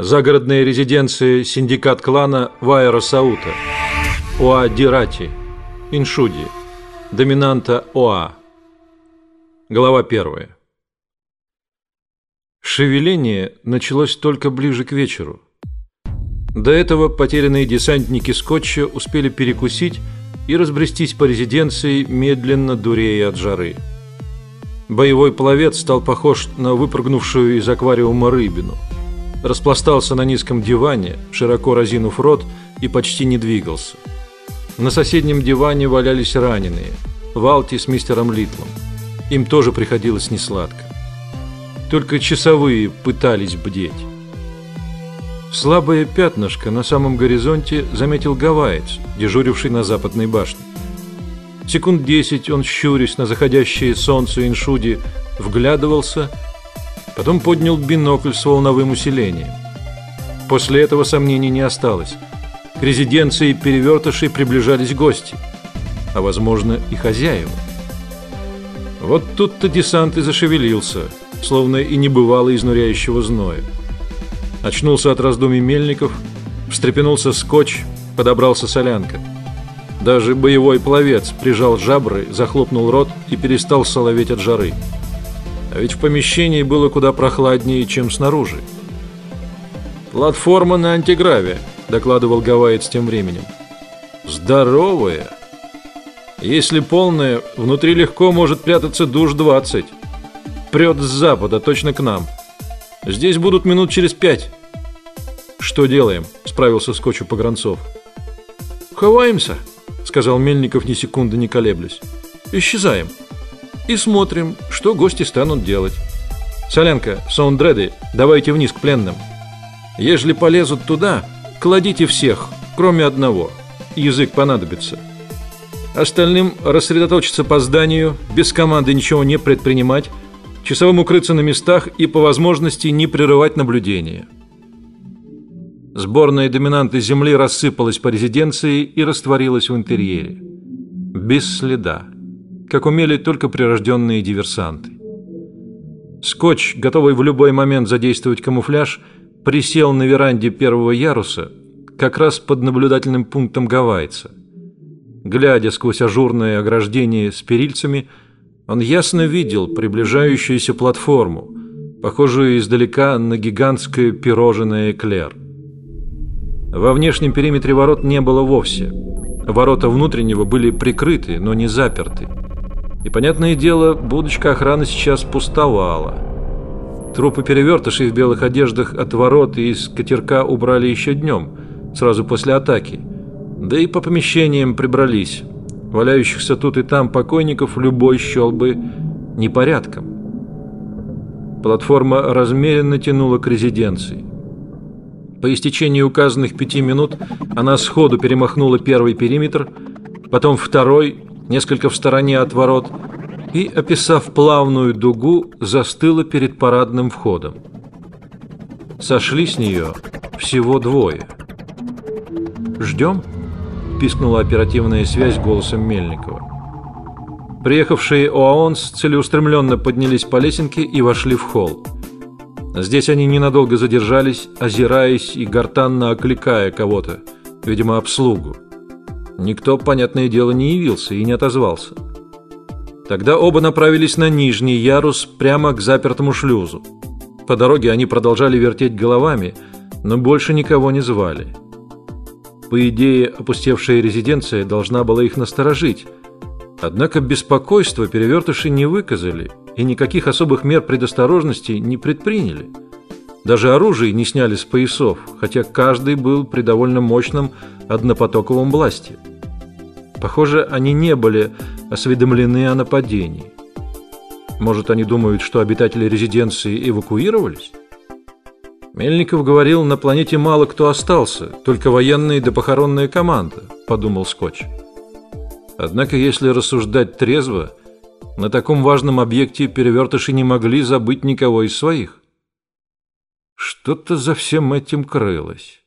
Загородная резиденция синдикат клана Вайра Саута. Оа Дирати. Иншуди. Доминанта Оа. Глава первая. Шевеление началось только ближе к вечеру. До этого потерянные десантники Скотча успели перекусить и разбрестись по резиденции, медленно дурея от жары. Боевой пловец стал похож на выпрыгнувшую из аквариума рыбину. Распластался на низком диване, широко разинув рот и почти не двигался. На соседнем диване валялись раненые. Валти с мистером Литлом. Им тоже приходилось несладко. Только часовые пытались бдеть. Слабое пятнышко на самом горизонте заметил гавайец, дежуривший на западной башне. Секунд десять он, щурясь на заходящее солнце Иншуди, вглядывался, потом поднял бинокль с волновым усилением. После этого сомнений не осталось. К резиденции перевертышей приближались гости, а, возможно, и хозяева. Вот тут-то десант и зашевелился, словно и не бывало изнуряющего зноя. Очнулся от раздумий мельников, встрепенулся скотч, подобрался солянка. Даже боевой пловец прижал жабры, захлопнул рот и перестал соловеть от жары. А ведь в помещении было куда прохладнее, чем снаружи. «Платформа на антиграве», — докладывал Гавайец тем временем. «Здоровая. Если полная, внутри легко может прятаться душ-20. Прет с запада, точно к нам». Здесь будут минут через пять. Что делаем? Справился с Кочу Погранцов. Ховаемся, сказал Мельников ни секунды не колеблясь. Исчезаем и смотрим, что гости станут делать. Солянка, саундреды, давайте вниз к пленным. Ежели полезут туда, кладите всех, кроме одного. Язык понадобится. Остальным рассредоточиться по зданию, без команды ничего не предпринимать, часовым укрыться на местах и по возможности не прерывать наблюдение. Сборная доминанты земли рассыпалась по резиденции и растворилась в интерьере. Без следа, как умели только прирожденные диверсанты. Скотч, готовый в любой момент задействовать камуфляж, присел на веранде первого яруса, как раз под наблюдательным пунктом гавайца. Глядя сквозь ажурное ограждение с перильцами, он ясно видел приближающуюся платформу, похожую издалека на гигантское пирожное эклер. Во внешнем периметре ворот не было вовсе. Ворота внутреннего были прикрыты, но не заперты. И понятное дело, будочка охраны сейчас пустовала. Трупы перевертышей в белых одеждах от ворот и из катерка убрали еще днем, сразу после атаки. Да и по помещениям прибрались. Валяющихся тут и там покойников любой счел бы непорядком. Платформа размеренно тянула к резиденции. По истечении указанных пяти минут она сходу перемахнула первый периметр, потом второй, несколько в стороне от ворот, и, описав плавную дугу, застыла перед парадным входом. Сошли с нее всего двое. «Ждем?» пискнула оперативная связь голосом Мельникова. Приехавшие ОАОНС целеустремленно поднялись по лесенке и вошли в холл. Здесь они ненадолго задержались, озираясь и гортанно окликая кого-то, видимо, обслугу. Никто, понятное дело, не явился и не отозвался. Тогда оба направились на нижний ярус прямо к запертому шлюзу. По дороге они продолжали вертеть головами, но больше никого не звали. По идее, опустевшая резиденция должна была их насторожить. Однако беспокойство перевертыши не выказали и никаких особых мер предосторожности не предприняли. Даже оружие не сняли с поясов, хотя каждый был при довольно мощном однопотоковом бласте. Похоже, они не были осведомлены о нападении. Может, они думают, что обитатели резиденции эвакуировались? Мельников говорил, на планете мало кто остался, только военные да похоронная команда, подумал Скотч. Однако, если рассуждать трезво, на таком важном объекте перевертыши не могли забыть никого из своих. Что-то за всем этим крылось.